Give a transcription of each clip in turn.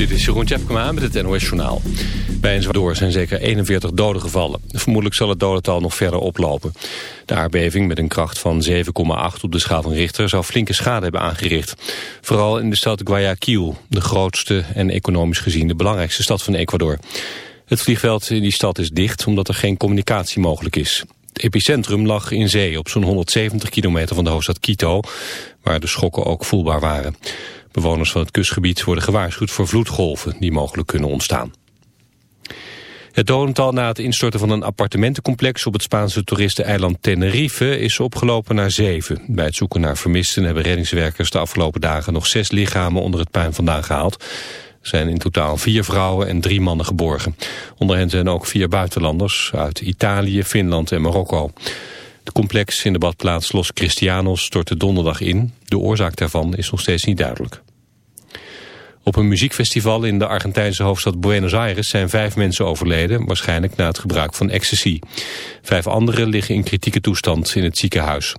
Dit is Jeroen Tjepkema met het NOS Journaal. Bij een door zijn zeker 41 doden gevallen. Vermoedelijk zal het dodental nog verder oplopen. De aardbeving met een kracht van 7,8 op de schaal van Richter... zou flinke schade hebben aangericht. Vooral in de stad Guayaquil, de grootste en economisch gezien... de belangrijkste stad van Ecuador. Het vliegveld in die stad is dicht omdat er geen communicatie mogelijk is. Het epicentrum lag in zee op zo'n 170 kilometer van de hoofdstad Quito... waar de schokken ook voelbaar waren. Bewoners van het kustgebied worden gewaarschuwd voor vloedgolven die mogelijk kunnen ontstaan. Het dodental na het instorten van een appartementencomplex op het Spaanse toeristeneiland Tenerife is opgelopen naar zeven. Bij het zoeken naar vermisten hebben reddingswerkers de afgelopen dagen nog zes lichamen onder het puin vandaan gehaald. Er zijn in totaal vier vrouwen en drie mannen geborgen. Onder hen zijn ook vier buitenlanders uit Italië, Finland en Marokko. De complex in de badplaats Los Cristianos stortte donderdag in. De oorzaak daarvan is nog steeds niet duidelijk. Op een muziekfestival in de Argentijnse hoofdstad Buenos Aires zijn vijf mensen overleden, waarschijnlijk na het gebruik van ecstasy. Vijf anderen liggen in kritieke toestand in het ziekenhuis.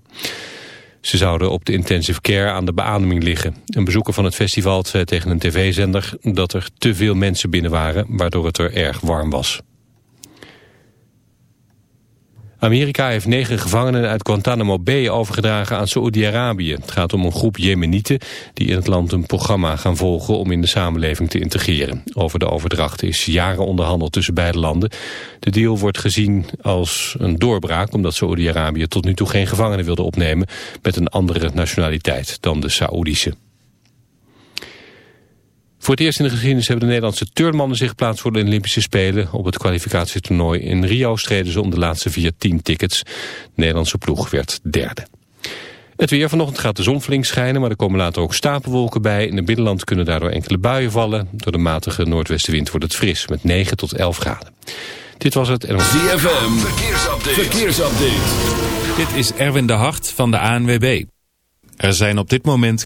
Ze zouden op de intensive care aan de beademing liggen. Een bezoeker van het festival zei tegen een tv-zender dat er te veel mensen binnen waren, waardoor het er erg warm was. Amerika heeft negen gevangenen uit Guantanamo Bay overgedragen aan Saoedi-Arabië. Het gaat om een groep Jemenieten die in het land een programma gaan volgen om in de samenleving te integreren. Over de overdracht is jaren onderhandeld tussen beide landen. De deal wordt gezien als een doorbraak omdat Saoedi-Arabië tot nu toe geen gevangenen wilde opnemen met een andere nationaliteit dan de Saoedische. Voor het eerst in de geschiedenis hebben de Nederlandse turnmannen zich geplaatst voor de Olympische Spelen. Op het kwalificatietoernooi in Rio streden ze om de laatste vier teamtickets. De Nederlandse ploeg werd derde. Het weer vanochtend gaat de zon flink schijnen, maar er komen later ook stapelwolken bij. In het binnenland kunnen daardoor enkele buien vallen. Door de matige noordwestenwind wordt het fris met 9 tot 11 graden. Dit was het. ZFM, verkeersupdate. verkeersupdate. Dit is Erwin de Hart van de ANWB. Er zijn op dit moment...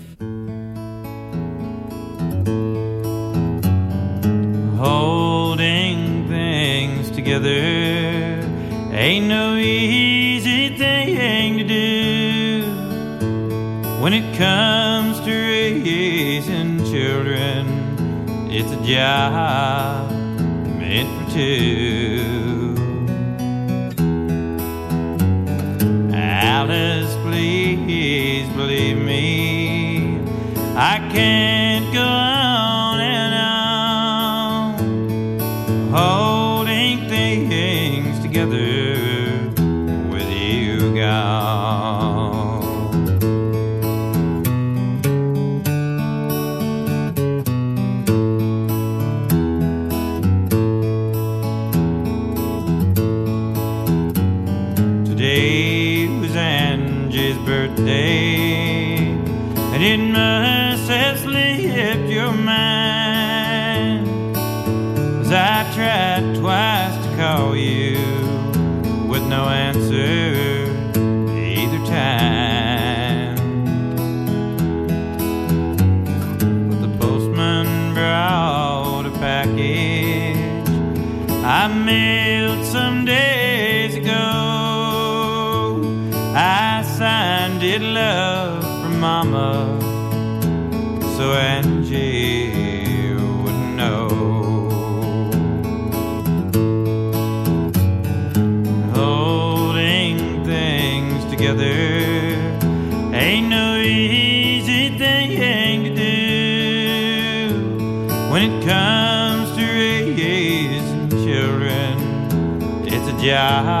Together ain't no easy thing to do when it comes to raising children. It's a job meant for two. Alice, please believe me, I can't mama so Angie would know. Holding things together ain't no easy thing to do when it comes to raising children. It's a job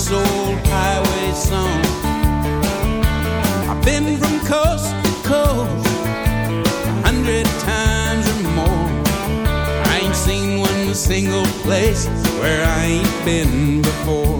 this old highway song? I've been from coast to coast a hundred times or more. I ain't seen one single place where I ain't been before.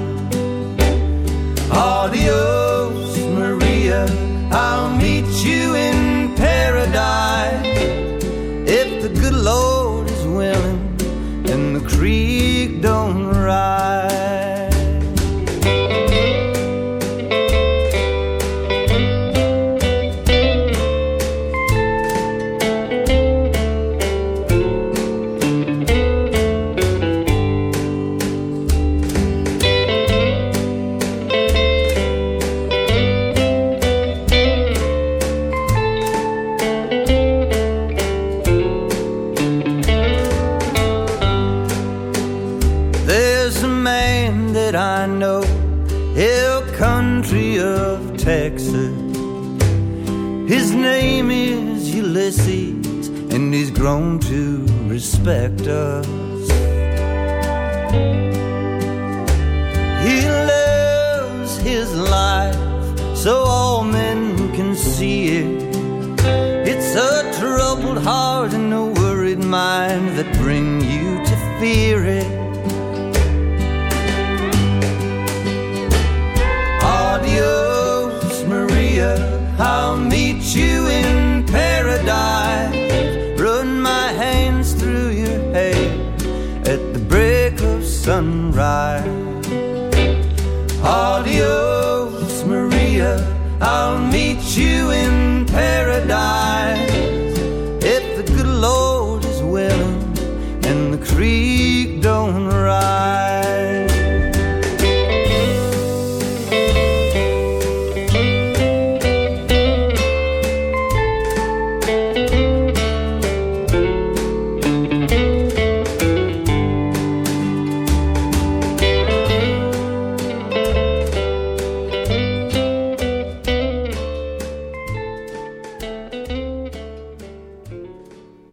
Adios, us. He lives his life so all men can see it. It's a troubled heart and a worried mind that bring you to fear it. You in paradise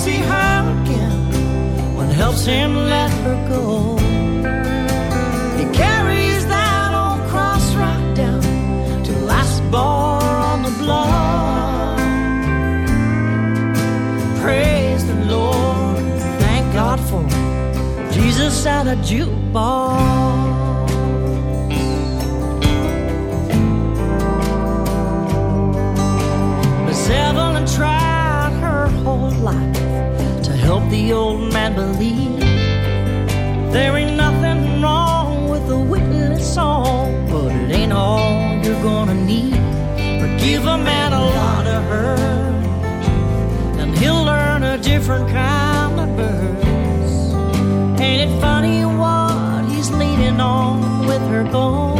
see her again, one helps him let her go. He carries that old cross right down to last bar on the block. Praise the Lord, thank God for Jesus and a jukebox. The old man believe there ain't nothing wrong with a witness song, but it ain't all you're gonna need. But give a man a lot of hurt, and he'll learn a different kind of verse. Ain't it funny what he's leaning on with her her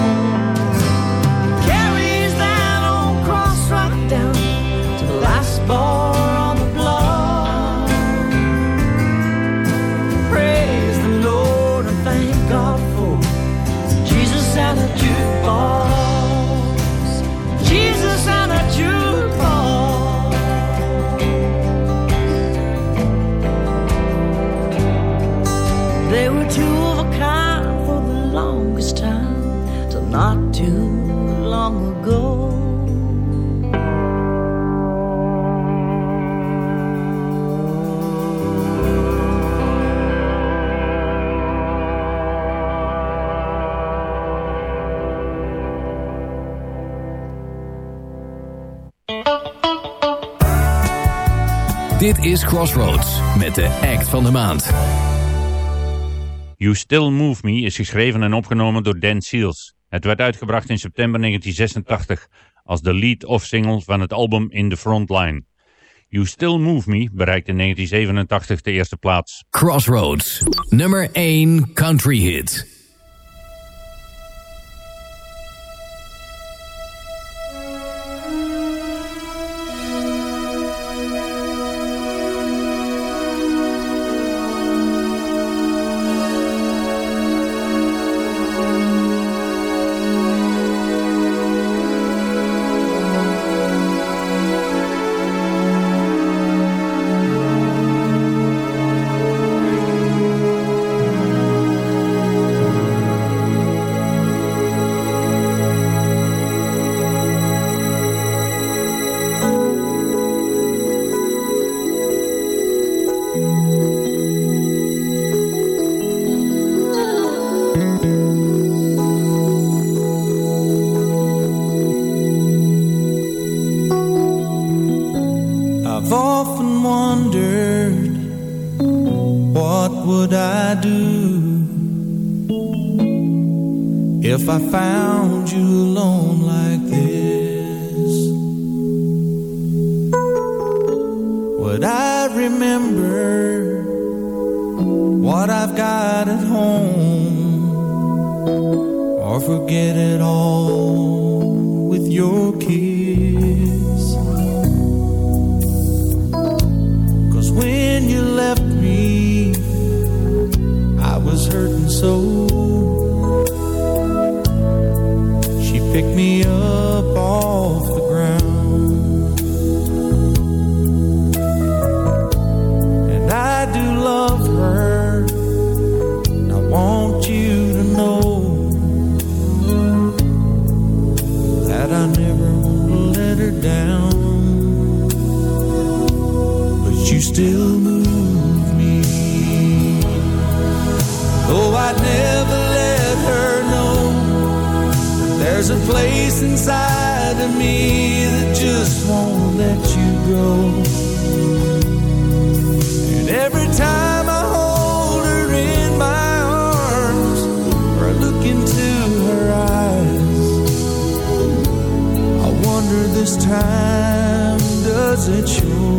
Not too long ago. Dit is Crossroads met de act van de maand. You Still Move Me is geschreven en opgenomen door Dan Seals. Het werd uitgebracht in september 1986 als de lead-off single van het album In the Frontline. You Still Move Me bereikte in 1987 de eerste plaats. Crossroads, nummer 1 country hit. I remember what I've got at home or forget it all with your kiss? Cause when you left me, I was hurting so. Place inside of me that just won't let you go. And every time I hold her in my arms or I look into her eyes, I wonder this time does it show?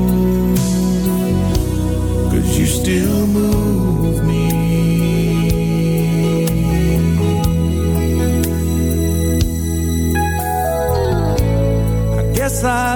Cause you still move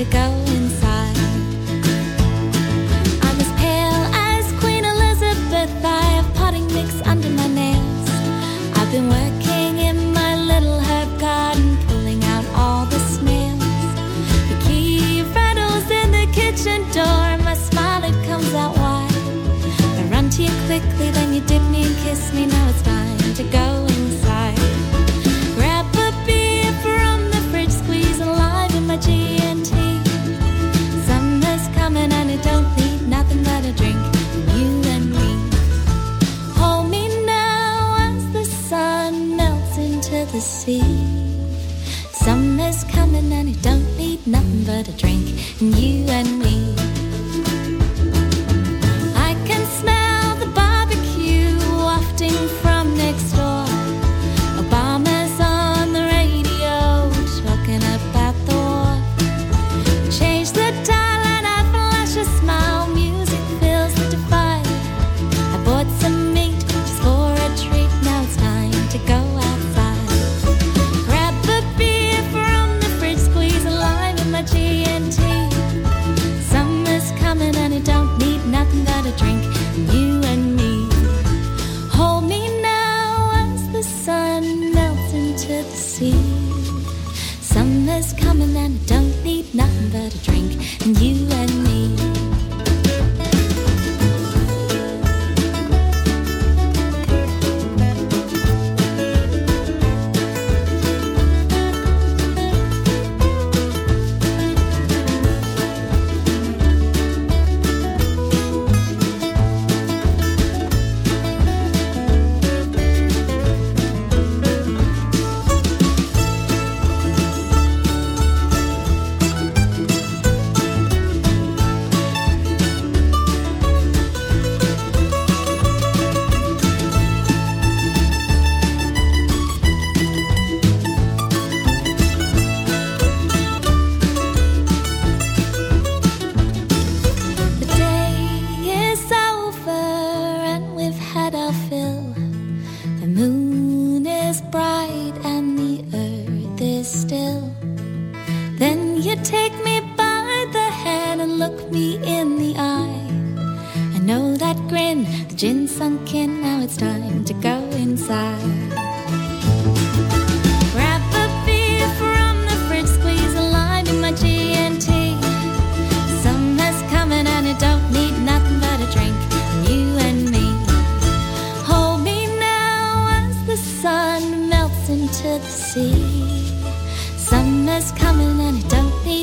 to go.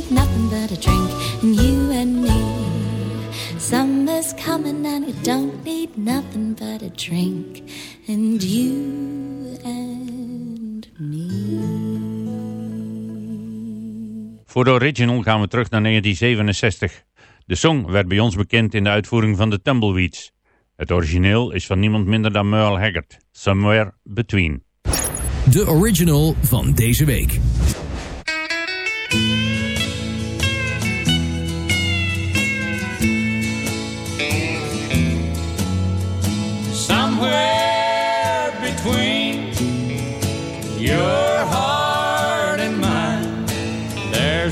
Nothing but a drink. And you and me. Summer's coming and it don't need nothing but a drink. And you and Voor de original gaan we terug naar 1967. De song werd bij ons bekend in de uitvoering van de Tumbleweeds. Het origineel is van niemand minder dan Merle Haggard. Somewhere Between. De original van deze week.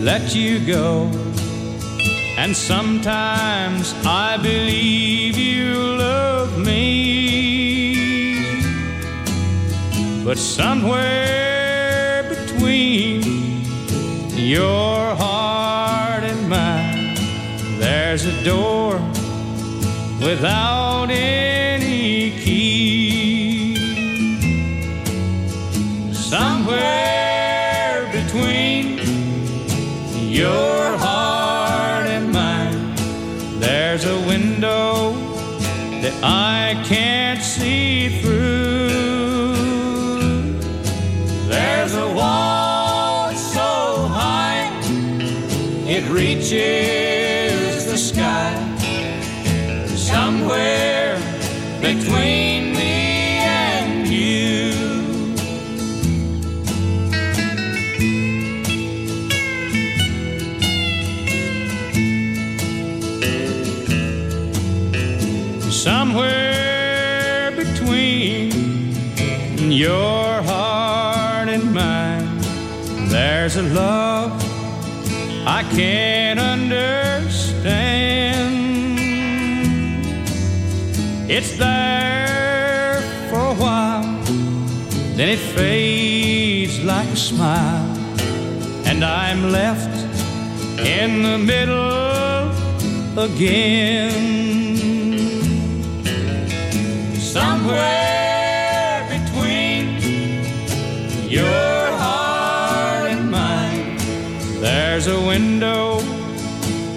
let you go. And sometimes I believe you love me. But somewhere between your heart and mine, there's a door without any your heart and mine, there's a window that I can't see through. There's a wall so high it reaches the sky. Somewhere between smile, and I'm left in the middle again somewhere between your heart and mine. There's a window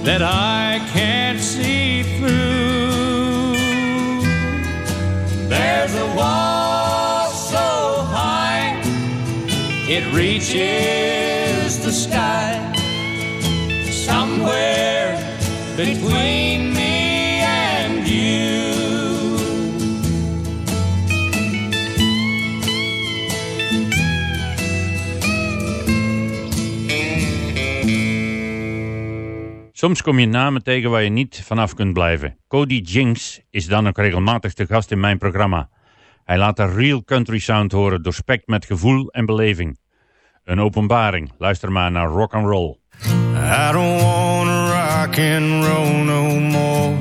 that I can't see through. There's a wall it reaches the sky. Somewhere between me and you. Soms kom je namen tegen waar je niet vanaf kunt blijven. Cody Jinks is dan ook regelmatig te gast in mijn programma. Hij laat een real country sound horen, doorspekt met gevoel en beleving. Een openbaring. Luister maar naar rock and roll. I don't wanna rock and roll no more.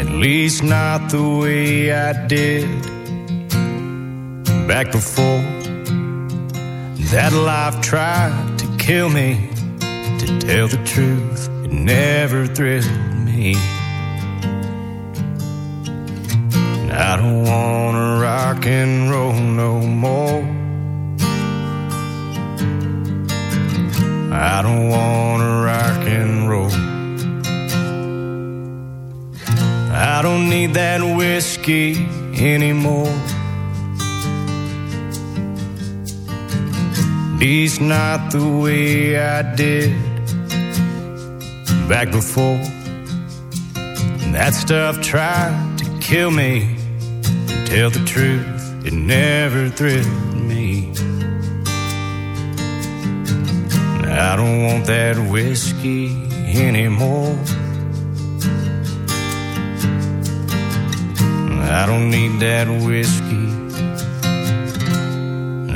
At least not the way I did back before. That life tried to kill me. To tell the truth, it never thrilled me. I don't wanna rock and roll no more. I don't wanna rock and roll. I don't need that whiskey anymore. Least not the way I did back before. That stuff tried to kill me. Tell the truth, it never thrilled me. I don't want that whiskey anymore. I don't need that whiskey.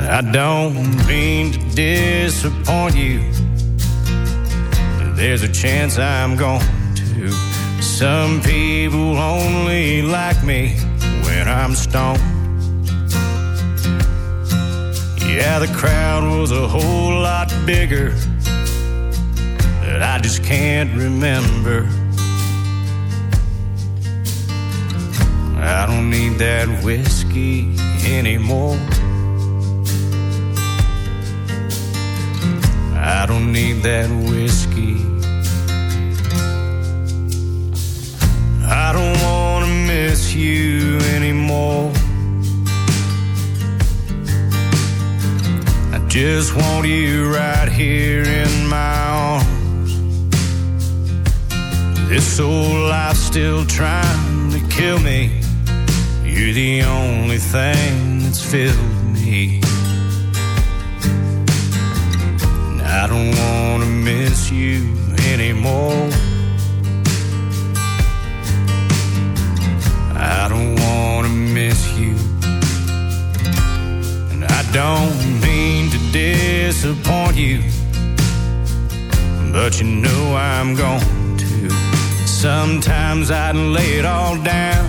I don't mean to disappoint you. There's a chance I'm going to. Some people only like me when I'm stoned. Yeah, the crowd was a whole lot bigger that I just can't remember. I don't need that whiskey anymore. I don't need that whiskey. Just want you right here in my arms. This old life's still trying to kill me. You're the only thing that's filled me. And I don't want to miss you anymore. I don't want to miss you. And I don't disappoint you. But you know I'm going to. Sometimes I'd lay it all down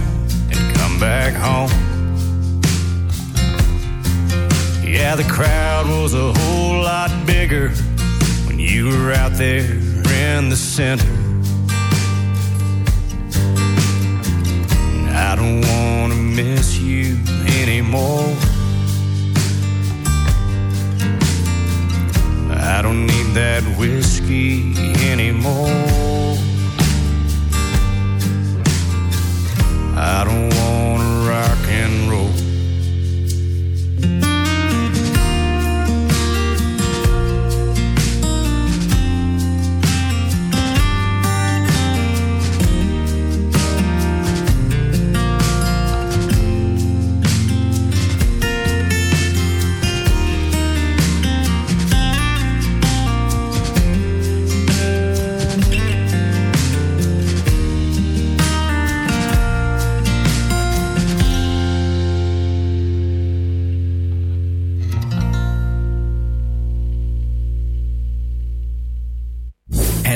and come back home. Yeah, the crowd was a whole lot bigger when you were out there in the center. I don't want to miss you anymore. I don't need that whiskey anymore. I don't want to rock and roll.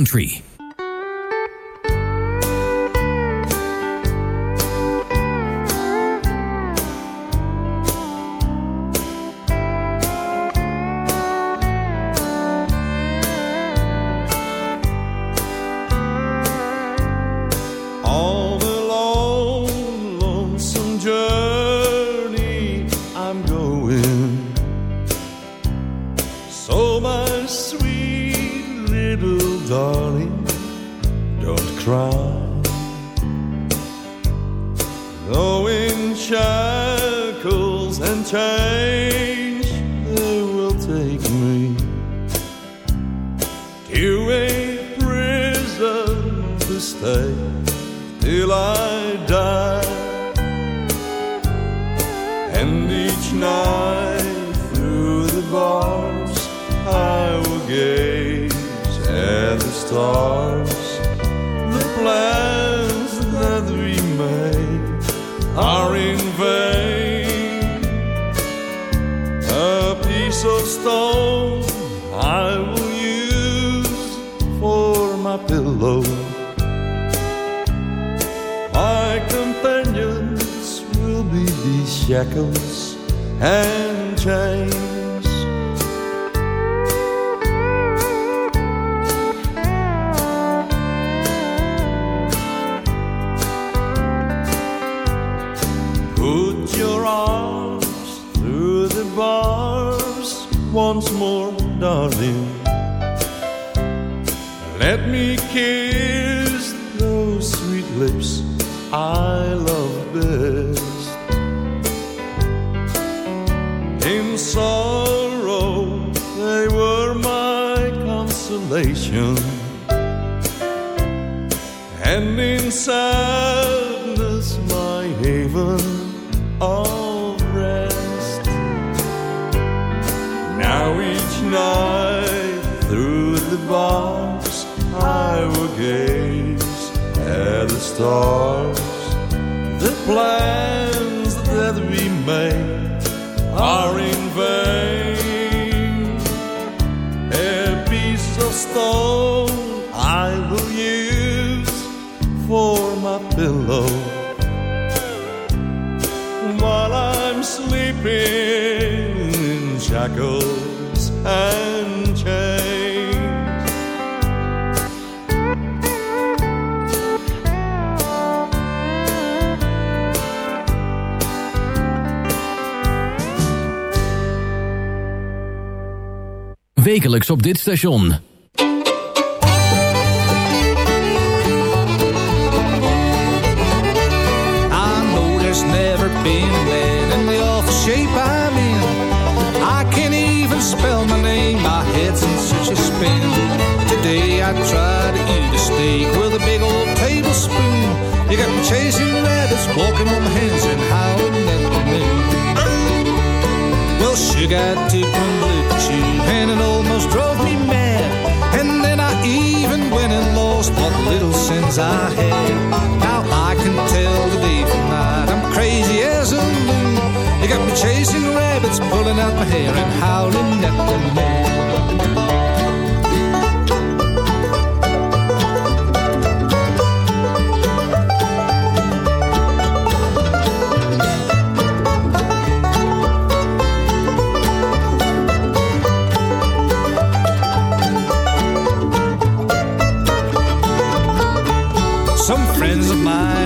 country. pillow. My companions will be these shackles and chains. Put your arms through the bars once more, darling. star. In. I can't even spell my name, my head's in such a spin. Today I tried to eat steak with a big old tablespoon. You got chasing rabbits, walking on hands and howling at the. Well, sugar took look little sins I had. Now I can tell the day from night. I'm crazy as a loon. You got me chasing rabbits, pulling out my hair and howling at the moon.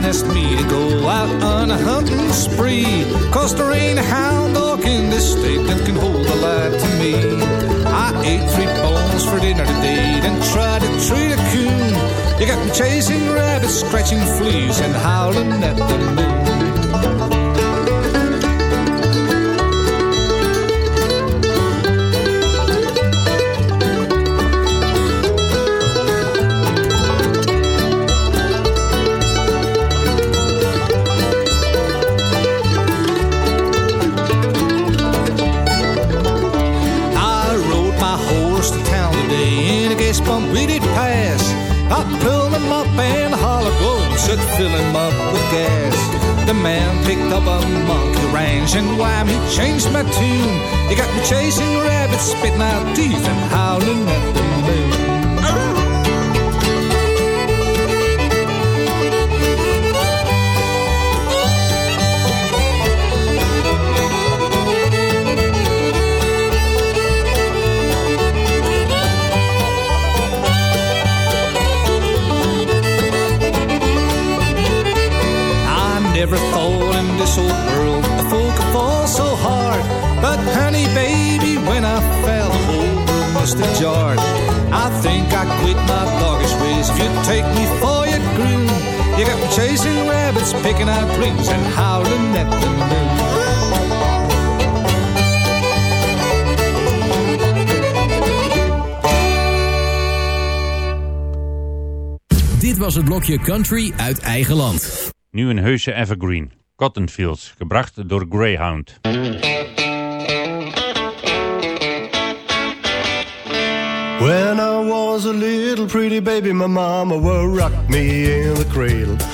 Asked me to go out on a hunting spree. Cause there ain't a hound dog in this state that can hold a light to me. I ate three bones for dinner today, then tried to treat a coon. You got me chasing rabbits, scratching fleas, and howling at the moon. A monkey ranch and wham, he changed my tune. He got me chasing rabbits, spitting out teeth and howling at the picking out dreams, and howling at the moon. Dit was het blokje Country uit eigen land. Nu een heuse evergreen. Cotton Fields, gebracht door Greyhound. When I was a little pretty baby, my mama would rock me in the cradle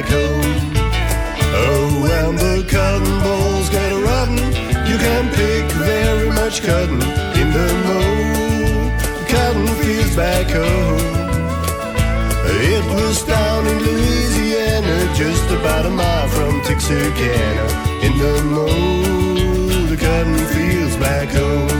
back home. Oh, when the cotton balls get rotten, you can pick very much cotton in the mow, cotton fields back home. It was down in Louisiana, just about a mile from Texarkana, in the mow, the cotton fields back home.